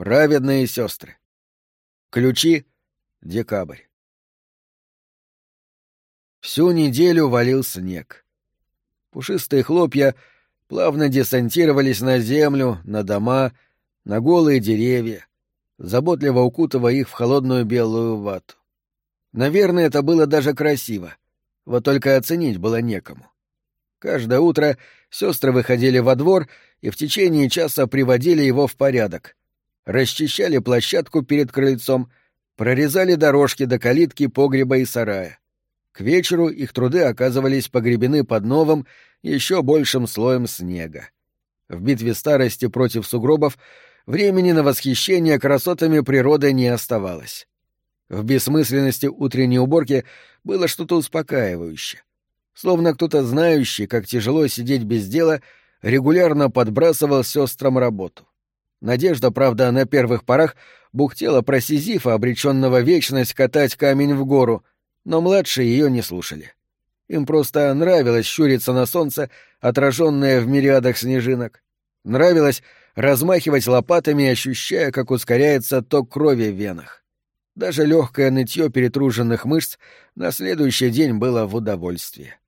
Праведные сестры. Ключи — декабрь. Всю неделю валил снег. Пушистые хлопья плавно десантировались на землю, на дома, на голые деревья, заботливо укутывая их в холодную белую вату. Наверное, это было даже красиво, вот только оценить было некому. Каждое утро сестры выходили во двор и в течение часа приводили его в порядок. Расчищали площадку перед крыльцом, прорезали дорожки до калитки погреба и сарая. К вечеру их труды оказывались погребены под новым, еще большим слоем снега. В битве старости против сугробов времени на восхищение красотами природы не оставалось. В бессмысленности утренней уборки было что-то успокаивающее. Словно кто-то знающий, как тяжело сидеть без дела, регулярно подбрасывал сестрам работу. Надежда, правда, на первых порах бухтела про Сизифа, обреченного вечность катать камень в гору, но младшие ее не слушали. Им просто нравилось щуриться на солнце, отраженное в мириадах снежинок. Нравилось размахивать лопатами, ощущая, как ускоряется ток крови в венах. Даже легкое нытье перетруженных мышц на следующий день было в удовольствие.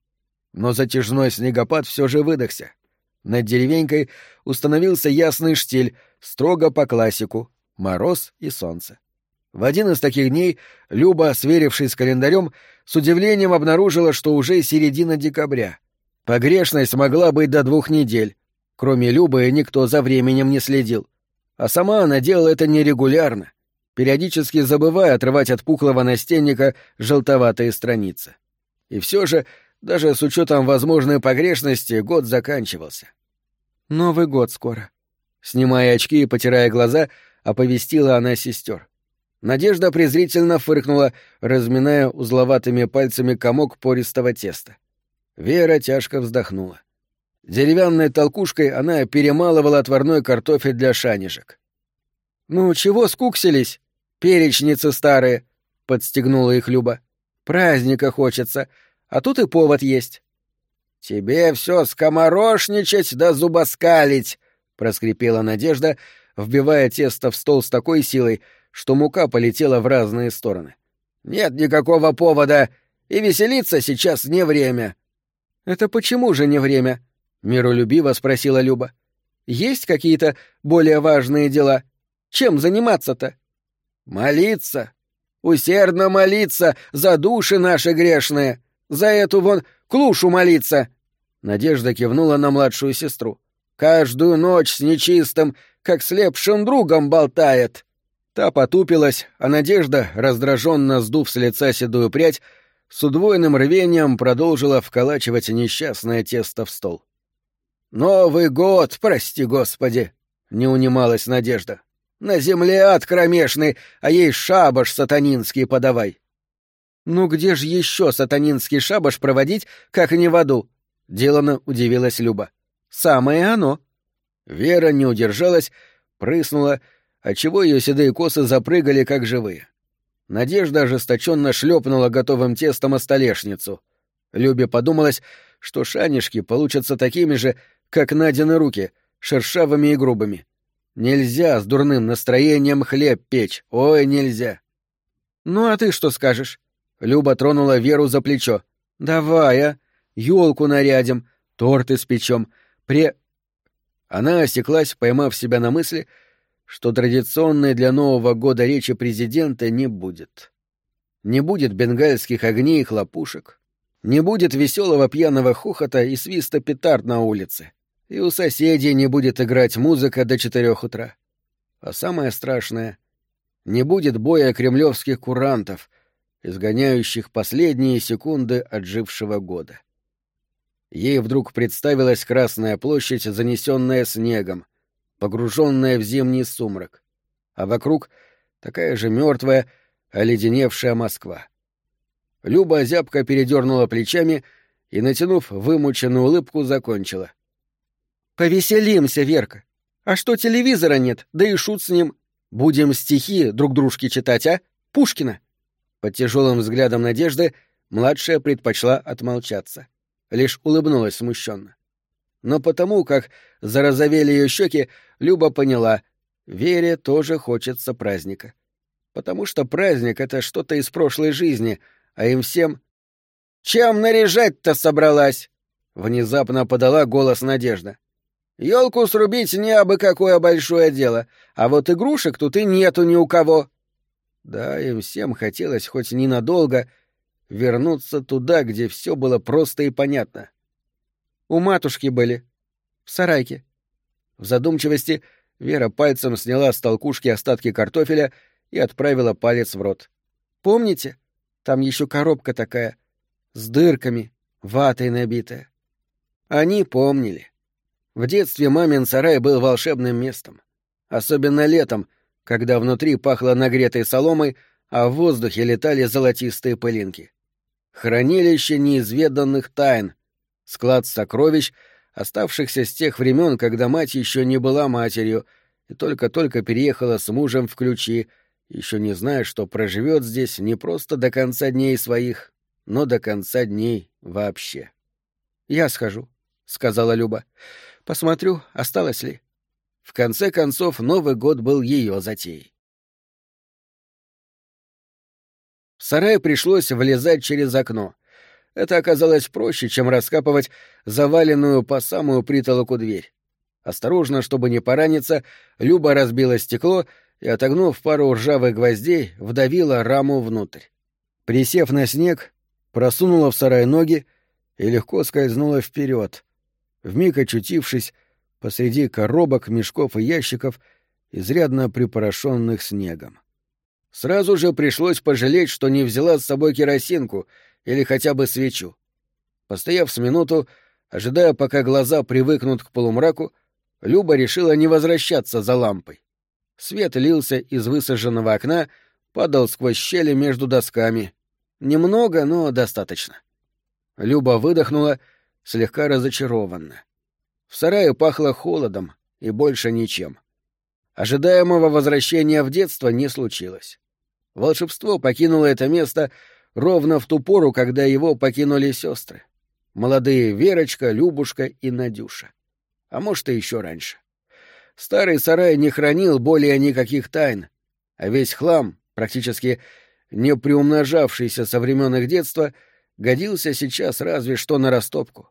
Но затяжной снегопад все же выдохся. Над деревенькой установился ясный штиль, строго по классику — мороз и солнце. В один из таких дней Люба, сверившись с календарем, с удивлением обнаружила, что уже середина декабря. Погрешность могла быть до двух недель. Кроме Любы никто за временем не следил. А сама она делала это нерегулярно, периодически забывая отрывать от пухлого настенника желтоватые страницы. И все же, даже с учетом возможной погрешности, год заканчивался. «Новый год скоро». Снимая очки и потирая глаза, оповестила она сестер. Надежда презрительно фыркнула, разминая узловатыми пальцами комок пористого теста. Вера тяжко вздохнула. Деревянной толкушкой она перемалывала отварной картофель для шанежек. «Ну, чего скуксились? Перечницы старые!» — подстегнула их Люба. «Праздника хочется, а тут и повод есть». «Тебе все скоморошничать да зубоскалить!» — проскрипела Надежда, вбивая тесто в стол с такой силой, что мука полетела в разные стороны. «Нет никакого повода, и веселиться сейчас не время». «Это почему же не время?» — миролюбиво спросила Люба. «Есть какие-то более важные дела? Чем заниматься-то?» «Молиться. Усердно молиться за души наши грешные. За эту вон клушу молиться!» Надежда кивнула на младшую сестру. «Каждую ночь с нечистым, как слепшим другом болтает». Та потупилась, а Надежда, раздраженно сдув с лица седую прядь, с удвоенным рвением продолжила вколачивать несчастное тесто в стол. «Новый год, прости господи!» — не унималась Надежда. «На земле ад кромешный, а ей шабаш сатанинский подавай!» «Ну где же еще сатанинский шабаш проводить, как не в аду?» — делано удивилась Люба. «Самое оно!» Вера не удержалась, прыснула — отчего ее седые косы запрыгали, как живые. Надежда ожесточенно шлепнула готовым тестом о столешницу. Любе подумалось, что шанишки получатся такими же, как Надины руки, шершавыми и грубыми. Нельзя с дурным настроением хлеб печь, ой, нельзя. «Ну а ты что скажешь?» Люба тронула Веру за плечо. «Давай, а! Ёлку нарядим, торт испечем, пре...» Она осеклась, поймав себя на мысли — что традиционной для Нового года речи президента не будет. Не будет бенгальских огней и хлопушек, не будет веселого пьяного хохота и свиста петард на улице, и у соседей не будет играть музыка до четырех утра. А самое страшное — не будет боя кремлевских курантов, изгоняющих последние секунды отжившего года. Ей вдруг представилась Красная площадь, занесенная снегом, погруженная в зимний сумрак, а вокруг такая же мертвая, оледеневшая Москва. Люба зябко передернула плечами и, натянув вымученную улыбку, закончила. «Повеселимся, Верка. А что телевизора нет, да и шут с ним. Будем стихи друг дружке читать, а? Пушкина!» Под тяжелым взглядом Надежды младшая предпочла отмолчаться. Лишь улыбнулась смущенно но потому как зарозовели ее щеки, Люба поняла Вере тоже хочется праздника. Потому что праздник — это что-то из прошлой жизни, а им всем... «Чем наряжать-то собралась?» — внезапно подала голос Надежда. Елку срубить не абы какое большое дело, а вот игрушек тут и нету ни у кого. Да, им всем хотелось хоть ненадолго вернуться туда, где все было просто и понятно. У матушки были. В сарайке. В задумчивости Вера пальцем сняла с толкушки остатки картофеля и отправила палец в рот. Помните? Там еще коробка такая, с дырками, ватой набитая. Они помнили. В детстве мамин сарай был волшебным местом. Особенно летом, когда внутри пахло нагретой соломой, а в воздухе летали золотистые пылинки. Хранилище неизведанных тайн, склад сокровищ, оставшихся с тех времен, когда мать еще не была матерью и только-только переехала с мужем в ключи, еще не зная, что проживет здесь не просто до конца дней своих, но до конца дней вообще. «Я схожу», — сказала Люба. Посмотрю, осталось ли. В конце концов, Новый год был ее затеей. В сарай пришлось влезать через окно. Это оказалось проще, чем раскапывать заваленную по самую притолоку дверь. Осторожно, чтобы не пораниться, Люба разбила стекло и, отогнув пару ржавых гвоздей, вдавила раму внутрь. Присев на снег, просунула в сарай ноги и легко скользнула вперед, вмиг очутившись посреди коробок, мешков и ящиков, изрядно припорошенных снегом. Сразу же пришлось пожалеть, что не взяла с собой керосинку или хотя бы свечу. Постояв с минуту, ожидая, пока глаза привыкнут к полумраку, Люба решила не возвращаться за лампой. Свет лился из высаженного окна, падал сквозь щели между досками. Немного, но достаточно. Люба выдохнула — слегка разочарованно. В сарае пахло холодом и больше ничем. Ожидаемого возвращения в детство не случилось. Волшебство покинуло это место ровно в ту пору, когда его покинули сестры. Молодые Верочка, Любушка и Надюша. А может, и еще раньше. Старый сарай не хранил более никаких тайн, а весь хлам, практически не приумножавшийся со времен их детства, годился сейчас разве что на растопку.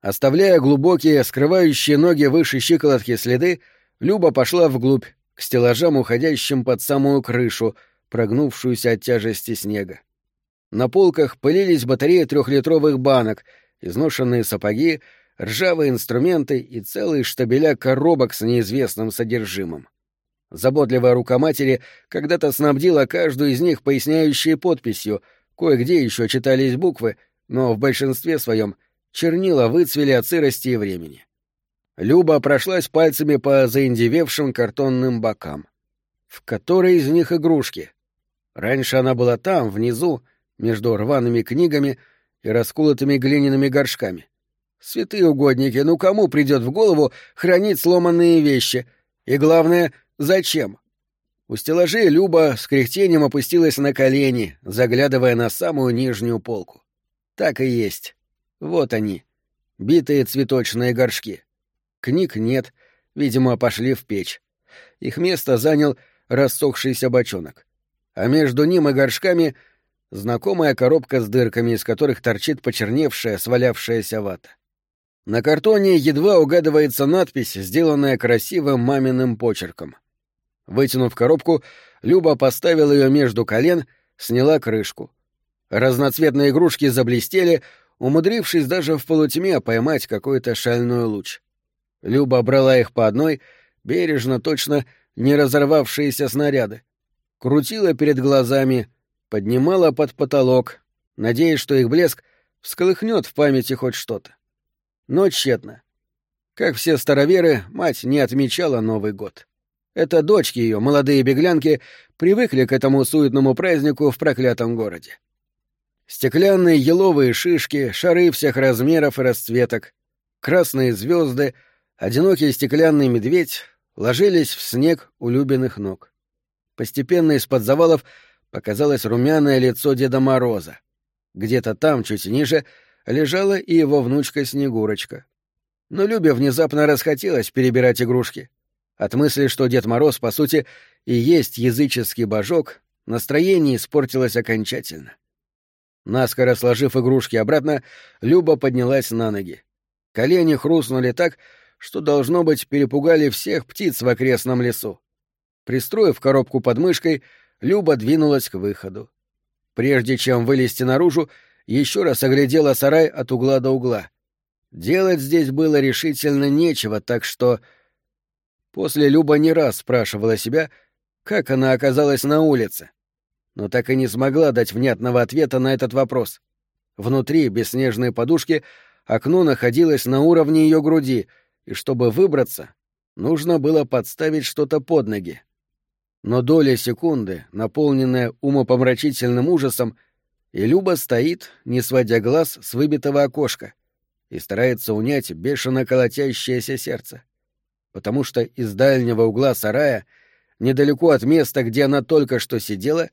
Оставляя глубокие, скрывающие ноги выше щиколотки следы, Люба пошла вглубь, к стеллажам, уходящим под самую крышу, прогнувшуюся от тяжести снега. На полках пылились батареи трехлитровых банок, изношенные сапоги, ржавые инструменты и целые штабеля коробок с неизвестным содержимым. Заботливая рука матери когда-то снабдила каждую из них поясняющей подписью, кое-где еще читались буквы, но в большинстве своем чернила выцвели от сырости и времени. Люба прошлась пальцами по заиндевевшим картонным бокам. В которой из них игрушки? Раньше она была там, внизу, между рваными книгами и расколотыми глиняными горшками. Святые угодники, ну кому придет в голову хранить сломанные вещи? И главное, зачем? У стеллажей Люба с кряхтением опустилась на колени, заглядывая на самую нижнюю полку. Так и есть. Вот они, битые цветочные горшки. Книг нет, видимо, пошли в печь. Их место занял рассохшийся бочонок. А между ним и горшками знакомая коробка с дырками, из которых торчит почерневшая, свалявшаяся вата. На картоне едва угадывается надпись, сделанная красивым маминым почерком. Вытянув коробку, Люба поставила ее между колен, сняла крышку. Разноцветные игрушки заблестели, умудрившись даже в полутьме поймать какой-то шальной луч. Люба брала их по одной, бережно, точно не разорвавшиеся снаряды. Крутила перед глазами, поднимала под потолок, надеясь, что их блеск всколыхнет в памяти хоть что-то. Но тщетно. Как все староверы, мать не отмечала Новый год. Это дочки ее, молодые беглянки, привыкли к этому суетному празднику в проклятом городе. Стеклянные еловые шишки, шары всех размеров и расцветок, красные звезды, одинокий стеклянный медведь ложились в снег у Любиных ног. Постепенно из-под завалов показалось румяное лицо Деда Мороза. Где-то там, чуть ниже, лежала и его внучка Снегурочка. Но Любе внезапно расхотелось перебирать игрушки. От мысли, что Дед Мороз, по сути, и есть языческий божок, настроение испортилось окончательно. Наскоро сложив игрушки обратно, Люба поднялась на ноги. Колени хрустнули так, что, должно быть, перепугали всех птиц в окрестном лесу. Пристроив коробку под мышкой, Люба двинулась к выходу. Прежде чем вылезти наружу, еще раз оглядела сарай от угла до угла. Делать здесь было решительно нечего, так что... После Люба не раз спрашивала себя, как она оказалась на улице, но так и не смогла дать внятного ответа на этот вопрос. Внутри, без снежной подушки, окно находилось на уровне ее груди, и чтобы выбраться, нужно было подставить что-то под ноги. Но доля секунды, наполненная умопомрачительным ужасом, и Люба стоит, не сводя глаз с выбитого окошка, и старается унять бешено колотящееся сердце. Потому что из дальнего угла сарая, недалеко от места, где она только что сидела,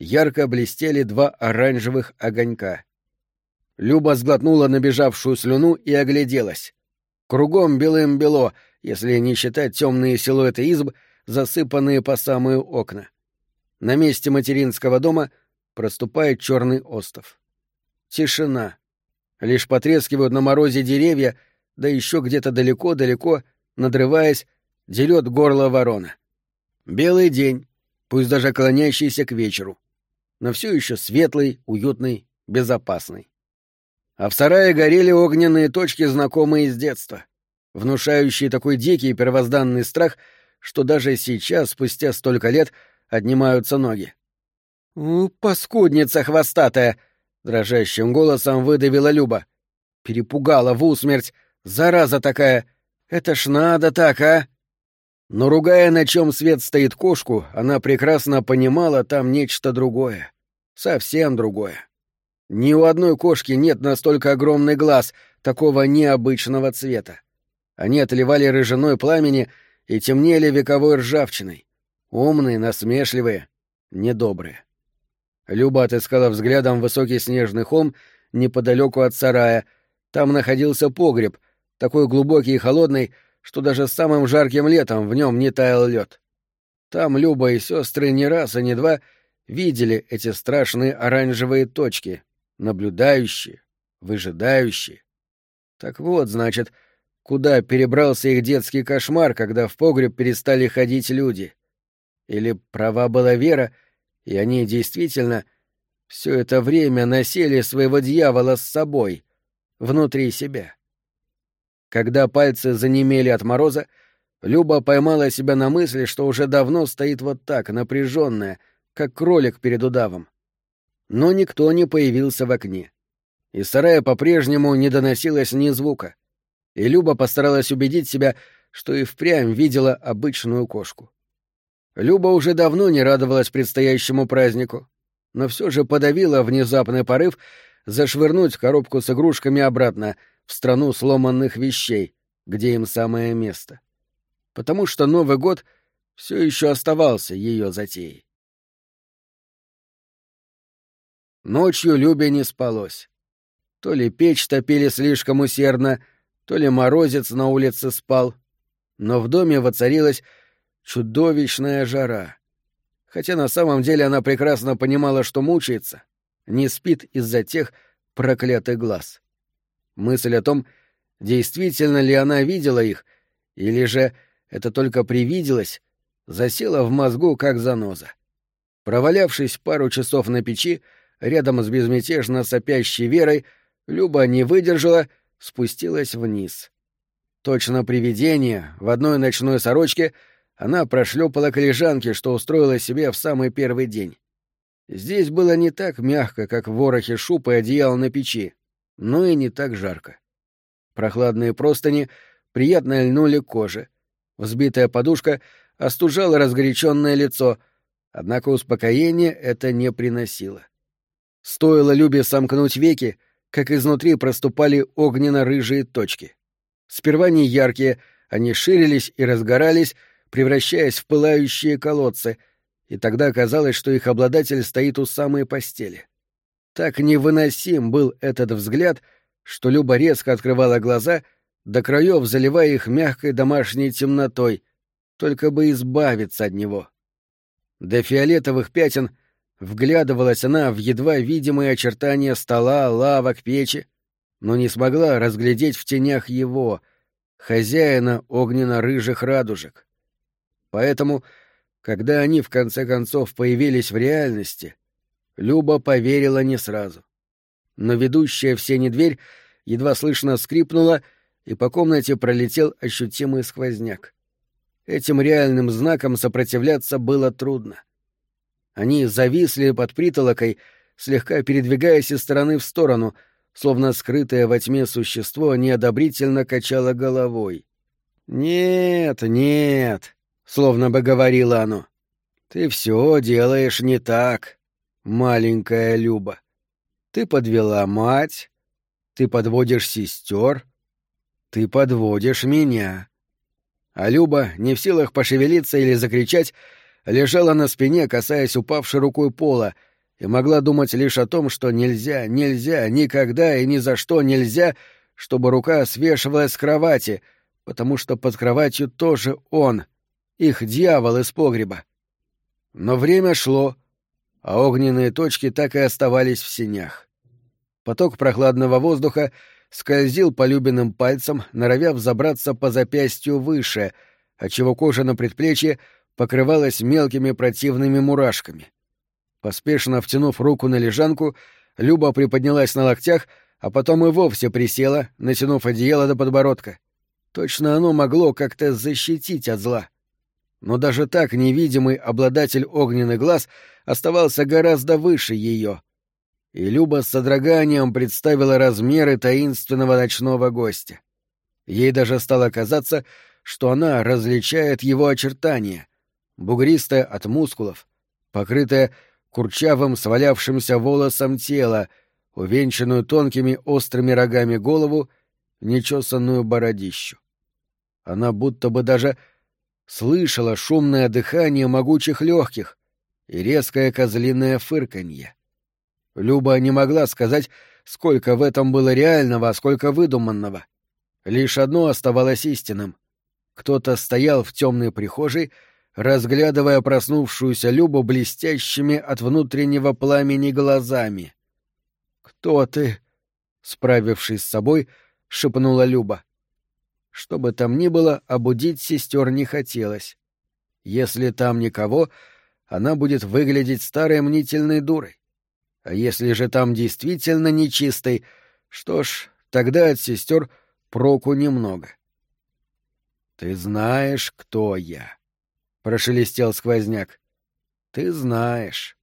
ярко блестели два оранжевых огонька. Люба сглотнула набежавшую слюну и огляделась. Кругом белым-бело, если не считать темные силуэты изб, засыпанные по самые окна. На месте материнского дома проступает черный остов. Тишина. Лишь потрескивают на морозе деревья, да еще где-то далеко-далеко, надрываясь, дерет горло ворона. Белый день, пусть даже клонящийся к вечеру, но все еще светлый, уютный, безопасный. А в сарае горели огненные точки, знакомые с детства, внушающие такой дикий первозданный страх — что даже сейчас, спустя столько лет, отнимаются ноги. «У, паскудница хвостатая!» — дрожащим голосом выдавила Люба. Перепугала в усмерть. Зараза такая! Это ж надо так, а!» Но ругая, на чем свет стоит кошку, она прекрасно понимала там нечто другое. Совсем другое. Ни у одной кошки нет настолько огромный глаз, такого необычного цвета. Они отливали рыжиной пламени и темнели вековой ржавчиной. Умные, насмешливые, недобрые. Люба отыскала взглядом высокий снежный холм неподалеку от сарая. Там находился погреб, такой глубокий и холодный, что даже самым жарким летом в нем не таял лед. Там Люба и сестры не раз, а не два видели эти страшные оранжевые точки, наблюдающие, выжидающие. Так вот, значит, Куда перебрался их детский кошмар, когда в погреб перестали ходить люди? Или права была Вера, и они действительно все это время носили своего дьявола с собой, внутри себя? Когда пальцы занемели от мороза, Люба поймала себя на мысли, что уже давно стоит вот так, напряженная, как кролик перед удавом. Но никто не появился в окне. Из сарая по-прежнему не доносилось ни звука и Люба постаралась убедить себя, что и впрямь видела обычную кошку. Люба уже давно не радовалась предстоящему празднику, но все же подавила внезапный порыв зашвырнуть коробку с игрушками обратно в страну сломанных вещей, где им самое место. Потому что Новый год все еще оставался ее затеей. Ночью Любе не спалось. То ли печь топили слишком усердно, то ли морозец на улице спал, но в доме воцарилась чудовищная жара. Хотя на самом деле она прекрасно понимала, что мучается, не спит из-за тех проклятых глаз. Мысль о том, действительно ли она видела их, или же это только привиделось, засела в мозгу как заноза. Провалявшись пару часов на печи, рядом с безмятежно сопящей Верой, Люба не выдержала — спустилась вниз. Точно привидение, в одной ночной сорочке она прошлепала к лежанке, что устроила себе в самый первый день. Здесь было не так мягко, как в ворохе шуб и одеял на печи, но и не так жарко. Прохладные простыни приятно льнули коже. Взбитая подушка остужала разгоряченное лицо, однако успокоение это не приносило. Стоило Любе сомкнуть веки, как изнутри проступали огненно-рыжие точки. Сперва не яркие, они ширились и разгорались, превращаясь в пылающие колодцы, и тогда казалось, что их обладатель стоит у самой постели. Так невыносим был этот взгляд, что Люба резко открывала глаза, до краев заливая их мягкой домашней темнотой, только бы избавиться от него. До фиолетовых пятен вглядывалась она в едва видимые очертания стола, лавок, печи, но не смогла разглядеть в тенях его, хозяина огненно-рыжих радужек. Поэтому, когда они в конце концов появились в реальности, Люба поверила не сразу. Но ведущая в сене дверь едва слышно скрипнула, и по комнате пролетел ощутимый сквозняк. Этим реальным знаком сопротивляться было трудно. Они зависли под притолокой, слегка передвигаясь из стороны в сторону, словно скрытое во тьме существо неодобрительно качало головой. «Нет, нет», — словно бы говорило оно, — «ты все делаешь не так, маленькая Люба. Ты подвела мать, ты подводишь сестер, ты подводишь меня». А Люба, не в силах пошевелиться или закричать, лежала на спине, касаясь упавшей рукой пола, и могла думать лишь о том, что нельзя, нельзя, никогда и ни за что нельзя, чтобы рука свешивалась с кровати, потому что под кроватью тоже он, их дьявол из погреба. Но время шло, а огненные точки так и оставались в синях. Поток прохладного воздуха скользил по Любиным пальцам, норовя взобраться по запястью выше, отчего кожа на предплечье покрывалась мелкими противными мурашками. Поспешно втянув руку на лежанку, Люба приподнялась на локтях, а потом и вовсе присела, натянув одеяло до подбородка. Точно оно могло как-то защитить от зла. Но даже так невидимый обладатель огненных глаз оставался гораздо выше ее — и Люба с содроганием представила размеры таинственного ночного гостя. Ей даже стало казаться, что она различает его очертания, бугристое от мускулов, покрытое курчавым свалявшимся волосом тело, увенчанную тонкими острыми рогами голову, нечесанную бородищу. Она будто бы даже слышала шумное дыхание могучих легких и резкое козлиное фырканье. Люба не могла сказать, сколько в этом было реального, а сколько выдуманного. Лишь одно оставалось истинным. Кто-то стоял в темной прихожей, разглядывая проснувшуюся Любу блестящими от внутреннего пламени глазами. «Кто ты?» — справившись с собой, шепнула Люба. Что бы там ни было, обудить сестер не хотелось. Если там никого, она будет выглядеть старой мнительной дурой. А если же там действительно нечистый, что ж, тогда от сестер проку немного. Ты знаешь, кто я, прошелестел сквозняк. Ты знаешь.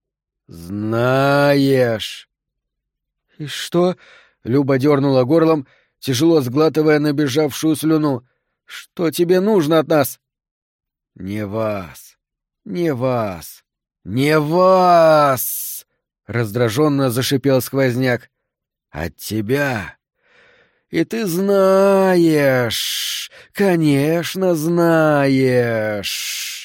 Знаешь. И что? Люба дернула горлом, тяжело сглатывая набежавшую слюну. Что тебе нужно от нас? Не вас. Не вас. Не вас! раздраженно зашипел сквозняк. От тебя. И ты знаешь, конечно, знаешь.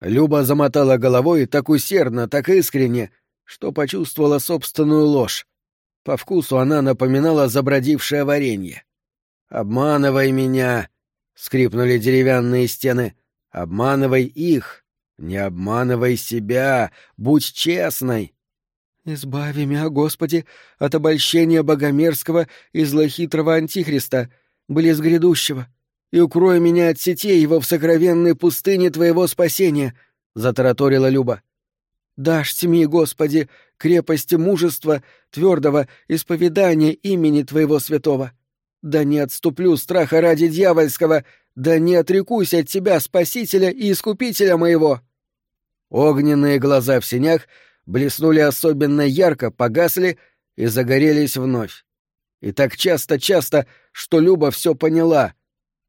Люба замотала головой так усердно, так искренне, что почувствовала собственную ложь. По вкусу она напоминала забродившее варенье. «Обманывай меня!» — скрипнули деревянные стены. «Обманывай их! Не обманывай себя! Будь честной!» «Избави меня, Господи, от обольщения богомерзкого и злохитрого антихриста, близ грядущего, и укрой меня от сетей его в сокровенной пустыне Твоего спасения», — затараторила Люба. «Дашь тьми, Господи, крепости мужества, твердого исповедания имени Твоего святого. Да не отступлю страха ради дьявольского, да не отрекусь от Тебя, Спасителя и Искупителя моего». Огненные глаза в синях — блеснули особенно ярко, погасли и загорелись вновь. И так часто-часто, что Люба все поняла.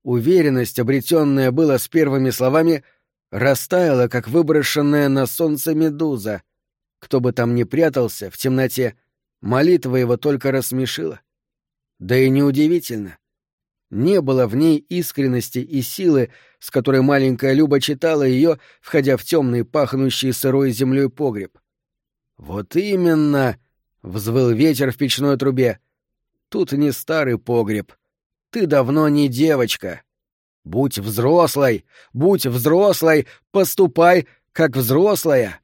Уверенность, обретенная была с первыми словами, растаяла, как выброшенная на солнце медуза. Кто бы там ни прятался в темноте, молитва его только рассмешила. Да и неудивительно. Не было в ней искренности и силы, с которой маленькая Люба читала ее, входя в темный, пахнущий сырой землей погреб. «Вот именно!» — взвыл ветер в печной трубе. «Тут не старый погреб. Ты давно не девочка. Будь взрослой, будь взрослой, поступай, как взрослая.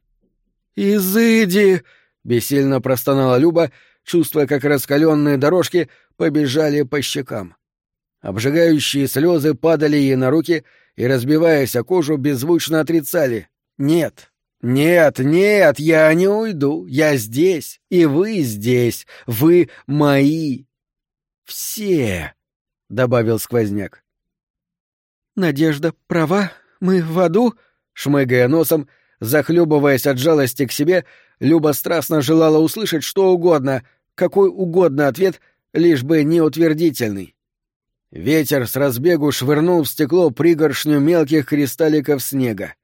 «Изыди!» — бессильно простонала Люба, чувствуя, как раскаленные дорожки побежали по щекам. Обжигающие слезы падали ей на руки и, разбиваясь о кожу, беззвучно отрицали. «Нет, нет, нет, я не уйду, я здесь, и вы здесь, вы мои». «Все», — добавил сквозняк. «Надежда права, мы в аду?» — шмыгая носом, захлебываясь от жалости к себе, Люба страстно желала услышать что угодно, какой угодно ответ, лишь бы не утвердительный. Ветер с разбегу швырнул в стекло пригоршню мелких кристалликов снега.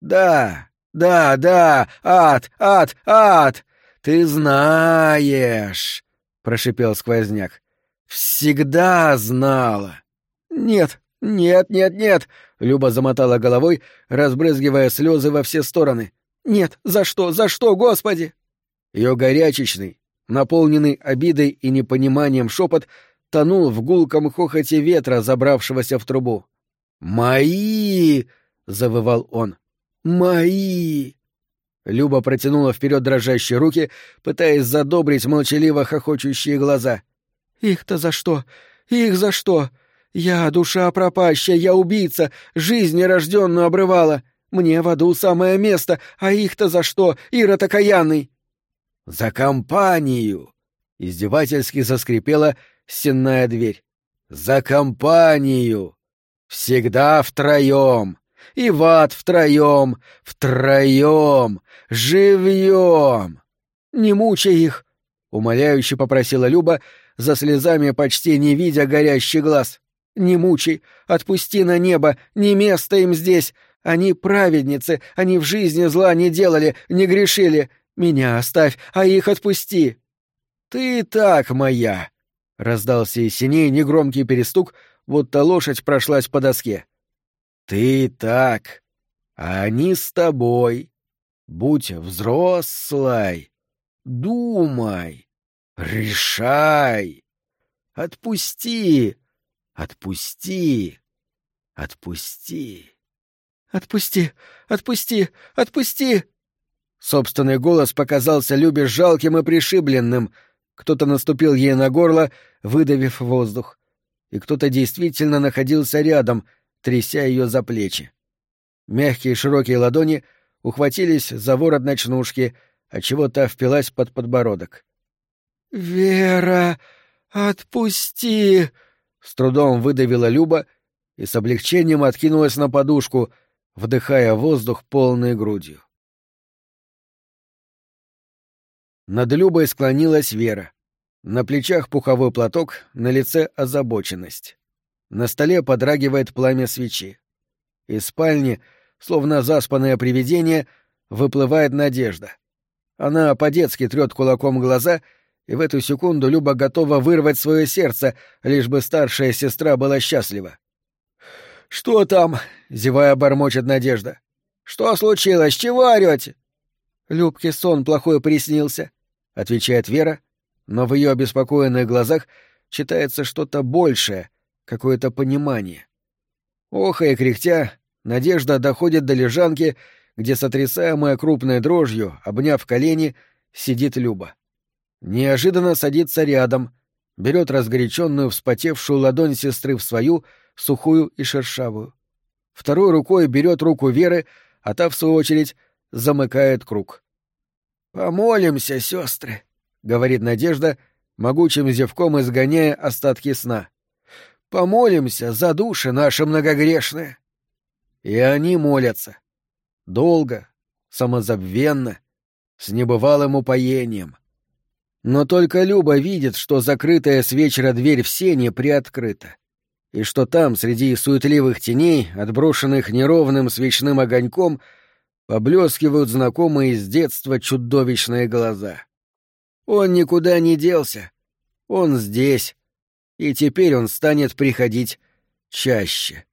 «Да, да, да, ад, ад, ад! Ты знаешь!» — прошипел сквозняк. «Всегда знала!» «Нет, нет, нет, нет!» — Люба замотала головой, разбрызгивая слезы во все стороны. «Нет, за что, за что, Господи!» Ее горячечный, наполненный обидой и непониманием шепот тонул в гулком хохоте ветра, забравшегося в трубу. «Мои!» — завывал он. «Мои!» Люба протянула вперед дрожащие руки, пытаясь задобрить молчаливо хохочущие глаза. «Их-то за что? Их за что? Я душа пропащая, я убийца, жизнь нерожденную обрывала. Мне в аду самое место, а их-то за что, Ирод окаянный?» «За компанию!» — издевательски заскрипела сенная дверь. «За компанию! Всегда втроем! И в ад втроем! Втроем! Живьем!» «Не мучай их!» — умоляюще попросила Люба, за слезами почти не видя горящий глаз. «Не мучай! Отпусти на небо! Не место им здесь! Они праведницы, они в жизни зла не делали, не грешили. Меня оставь, а их отпусти. Ты так моя. Раздался из синей негромкий перестук, будто лошадь прошлась по доске. Ты так, а они с тобой. Будь взрослой. Думай. Решай. Отпусти. Отпусти. Отпусти. «Отпусти! Отпусти! Отпусти!» Собственный голос показался Любе жалким и пришибленным. Кто-то наступил ей на горло, выдавив воздух. И кто-то действительно находился рядом, тряся ее за плечи. Мягкие широкие ладони ухватились за ворот ночнушки, отчего та впилась под подбородок. «Вера, отпусти!» — с трудом выдавила Люба и с облегчением откинулась на подушку — вдыхая воздух полной грудью. Над Любой склонилась Вера. На плечах пуховой платок, на лице озабоченность. На столе подрагивает пламя свечи. Из спальни, словно заспанное привидение, выплывает надежда. Она по-детски трет кулаком глаза, и в эту секунду Люба готова вырвать свое сердце, лишь бы старшая сестра была счастлива. «Что там?» — зевая бормочет Надежда. «Что случилось? Чего орете?» «Любке сон плохой приснился», — отвечает Вера, но в ее обеспокоенных глазах читается что-то большее, какое-то понимание. Охая и кряхтя, Надежда доходит до лежанки, где, сотрясаемая крупной дрожью, обняв колени, сидит Люба. Неожиданно садится рядом, берет разгоряченную, вспотевшую ладонь сестры в свою — сухую и шершавую. Второй рукой берет руку Веры, а та, в свою очередь, замыкает круг. «Помолимся, сестры», — говорит Надежда, могучим зевком изгоняя остатки сна. «Помолимся за души наши многогрешные». И они молятся. Долго, самозабвенно, с небывалым упоением. Но только Люба видит, что закрытая с вечера дверь в сене приоткрыта и что там, среди суетливых теней, отброшенных неровным свечным огоньком, поблескивают знакомые с детства чудовищные глаза. Он никуда не делся. Он здесь. И теперь он станет приходить чаще.